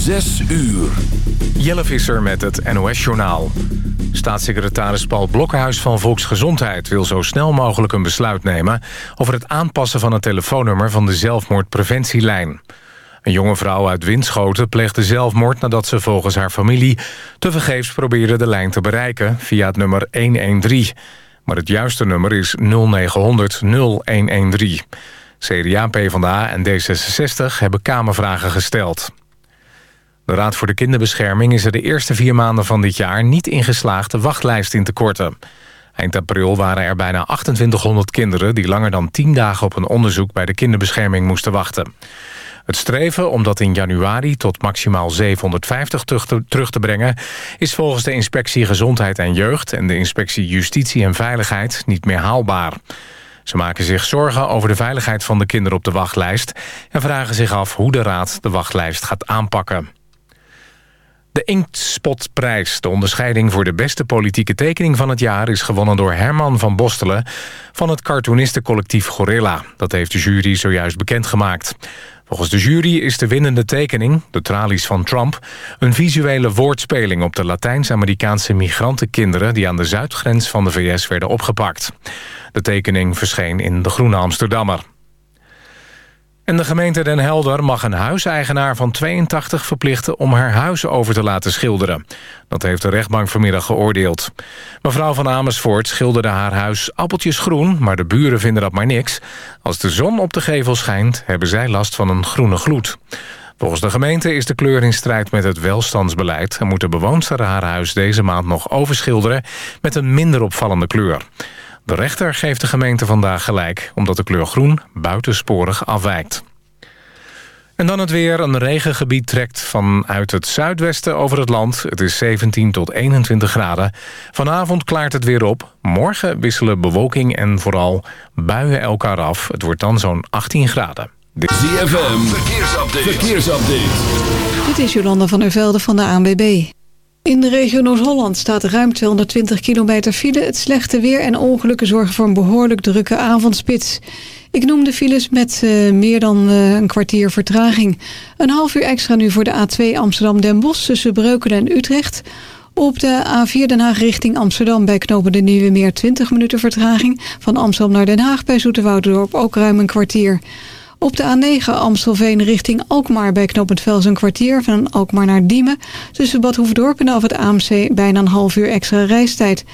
Zes uur. Jelle Visser met het NOS-journaal. Staatssecretaris Paul Blokhuis van Volksgezondheid... wil zo snel mogelijk een besluit nemen... over het aanpassen van het telefoonnummer van de zelfmoordpreventielijn. Een jonge vrouw uit Winschoten pleegde zelfmoord... nadat ze volgens haar familie tevergeefs probeerde de lijn te bereiken... via het nummer 113. Maar het juiste nummer is 0900 0113. CDA, PvdA en D66 hebben Kamervragen gesteld. De Raad voor de Kinderbescherming is er de eerste vier maanden van dit jaar... niet ingeslaagd de wachtlijst in te korten. Eind april waren er bijna 2800 kinderen... die langer dan 10 dagen op een onderzoek bij de kinderbescherming moesten wachten. Het streven om dat in januari tot maximaal 750 terug te, terug te brengen... is volgens de Inspectie Gezondheid en Jeugd... en de Inspectie Justitie en Veiligheid niet meer haalbaar. Ze maken zich zorgen over de veiligheid van de kinderen op de wachtlijst... en vragen zich af hoe de Raad de wachtlijst gaat aanpakken. De Inktspotprijs, de onderscheiding voor de beste politieke tekening van het jaar... is gewonnen door Herman van Bostelen van het cartoonistencollectief Gorilla. Dat heeft de jury zojuist bekendgemaakt. Volgens de jury is de winnende tekening, de tralies van Trump... een visuele woordspeling op de Latijns-Amerikaanse migrantenkinderen... die aan de zuidgrens van de VS werden opgepakt. De tekening verscheen in De Groene Amsterdammer. En de gemeente Den Helder mag een huiseigenaar van 82 verplichten... om haar huis over te laten schilderen. Dat heeft de rechtbank vanmiddag geoordeeld. Mevrouw van Amersfoort schilderde haar huis appeltjes groen... maar de buren vinden dat maar niks. Als de zon op de gevel schijnt, hebben zij last van een groene gloed. Volgens de gemeente is de kleur in strijd met het welstandsbeleid... en moet de bewoonster haar huis deze maand nog overschilderen... met een minder opvallende kleur. De rechter geeft de gemeente vandaag gelijk... omdat de kleur groen buitensporig afwijkt. En dan het weer. Een regengebied trekt vanuit het zuidwesten over het land. Het is 17 tot 21 graden. Vanavond klaart het weer op. Morgen wisselen bewolking en vooral buien elkaar af. Het wordt dan zo'n 18 graden. ZFM, verkeersupdate. verkeersupdate. Dit is Jolanda van der Velde van de ANWB. In de regio Noord-Holland staat ruim 220 kilometer file. Het slechte weer en ongelukken zorgen voor een behoorlijk drukke avondspits. Ik noem de files met uh, meer dan uh, een kwartier vertraging. Een half uur extra nu voor de A2 Amsterdam-Den Bosch tussen Breukelen en Utrecht. Op de A4 Den Haag richting Amsterdam bij knopen de Nieuwe Meer 20 minuten vertraging. Van Amsterdam naar Den Haag bij Zoeterwouderdorp ook ruim een kwartier. Op de A9 Amstelveen richting Alkmaar bij knooppunt Vels een kwartier. Van Alkmaar naar Diemen. Tussen Bad Hoefdorp en af het AMC bijna een half uur extra reistijd.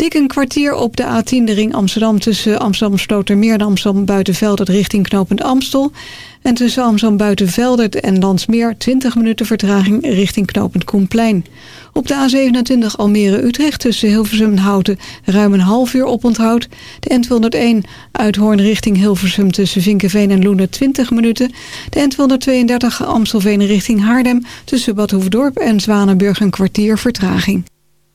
Dik een kwartier op de A10 de ring Amsterdam tussen Amsterdam Slotermeer en Amsterdam Buitenveldert richting knooppunt Amstel. En tussen Amsterdam Buitenveldert en Landsmeer 20 minuten vertraging richting knooppunt Koenplein. Op de A27 Almere-Utrecht tussen Hilversum en Houten ruim een half uur oponthoud. De N201 Uithoorn richting Hilversum tussen Vinkenveen en Loenen 20 minuten. De N232 Amstelveen richting Haardem tussen Bad Hoefdorp en Zwanenburg een kwartier vertraging.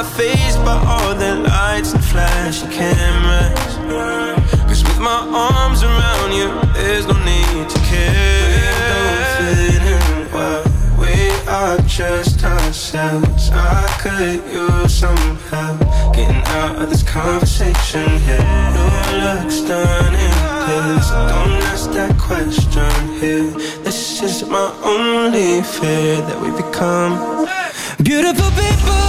My face by all the lights and flashy cameras. Cause with my arms around you, there's no need to care. We don't fit in well. We are just ourselves. I could use some help getting out of this conversation here. No looks done in this. Don't ask that question here. This is my only fear that we become. Beautiful people.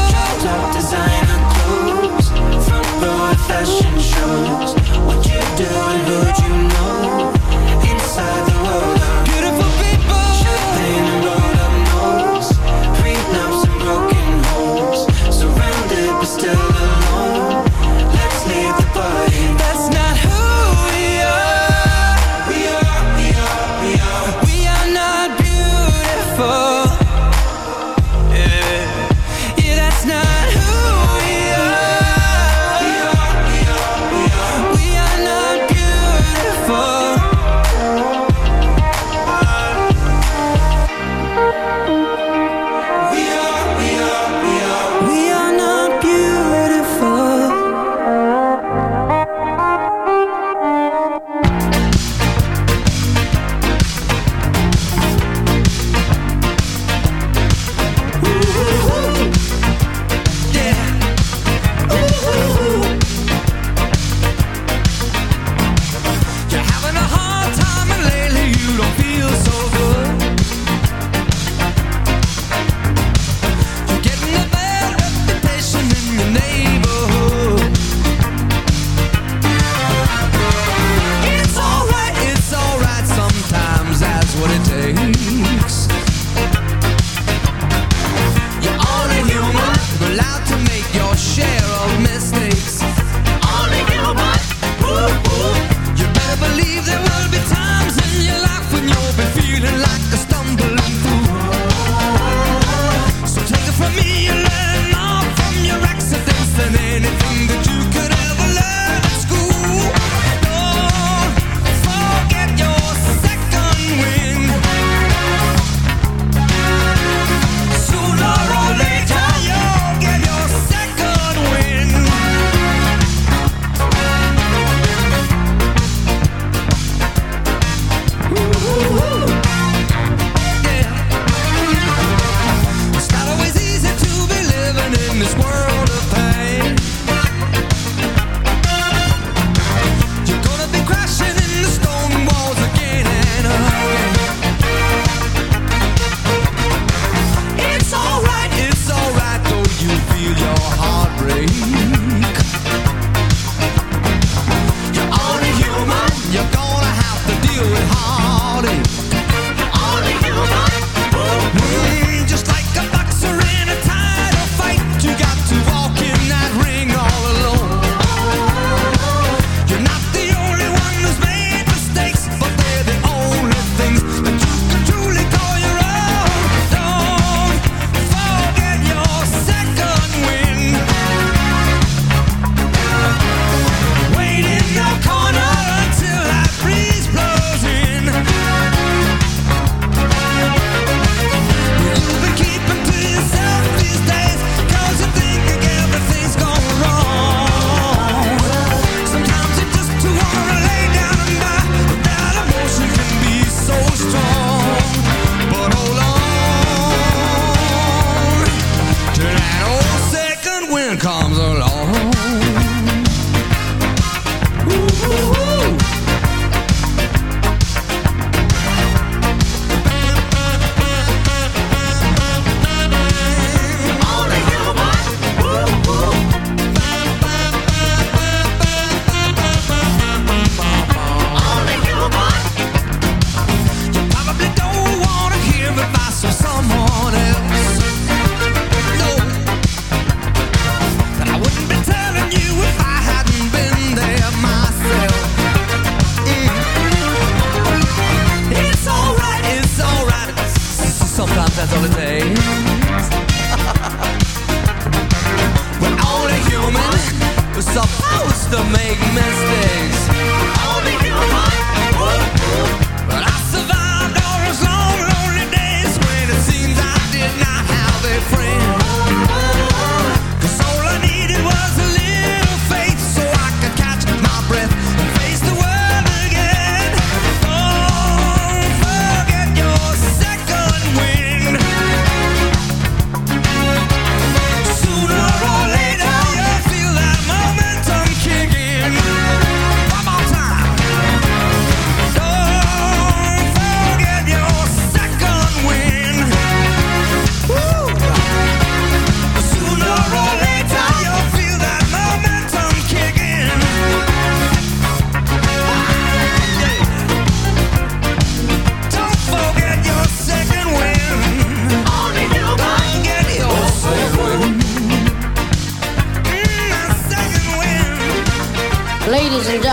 Top designer clothes Front row fashion shows. What you do and who you know?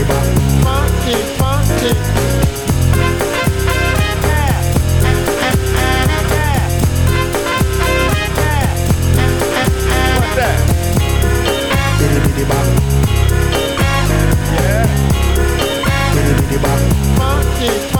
the back. Yeah.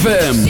ZFM.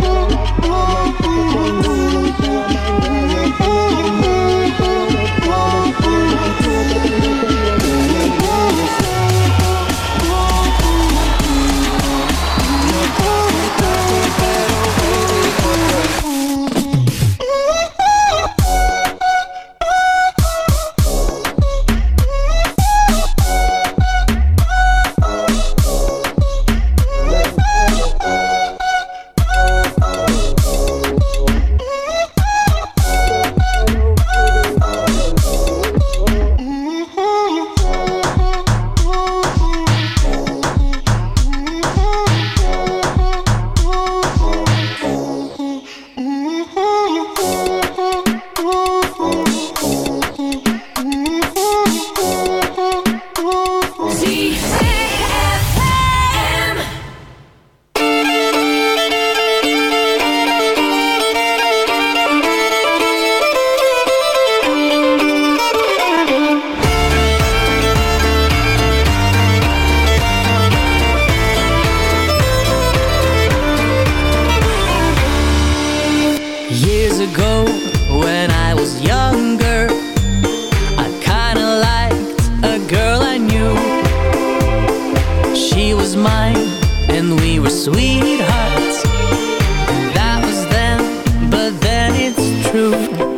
Ooh, ooh, ooh, ooh. Years ago, when I was younger, I kinda liked a girl I knew. She was mine, and we were sweethearts. That was then, but then it's true.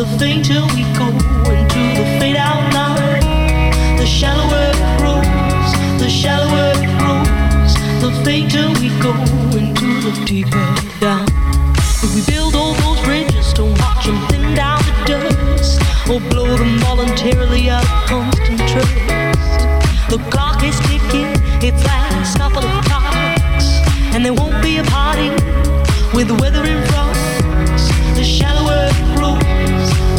the fainter till we go into the fade out. The shallower it grows, the shallower it grows, the thing till we go into the deeper down. If we build all those bridges, don't watch them thin down to dust, or blow them voluntarily out of constant trust. The clock is ticking, it's last couple of clocks, and there won't be a party with the weather in front.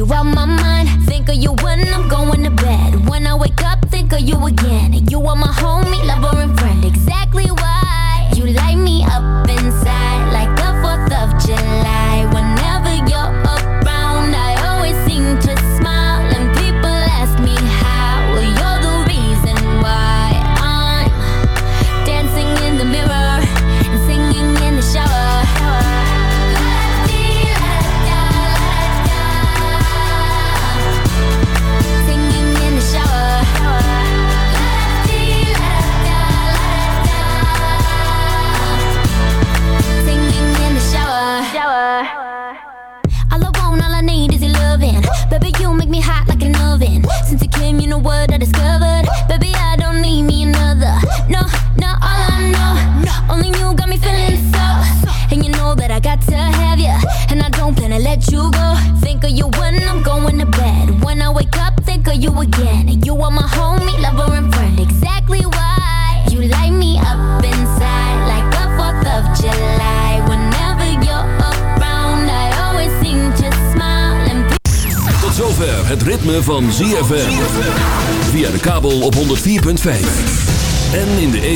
you out my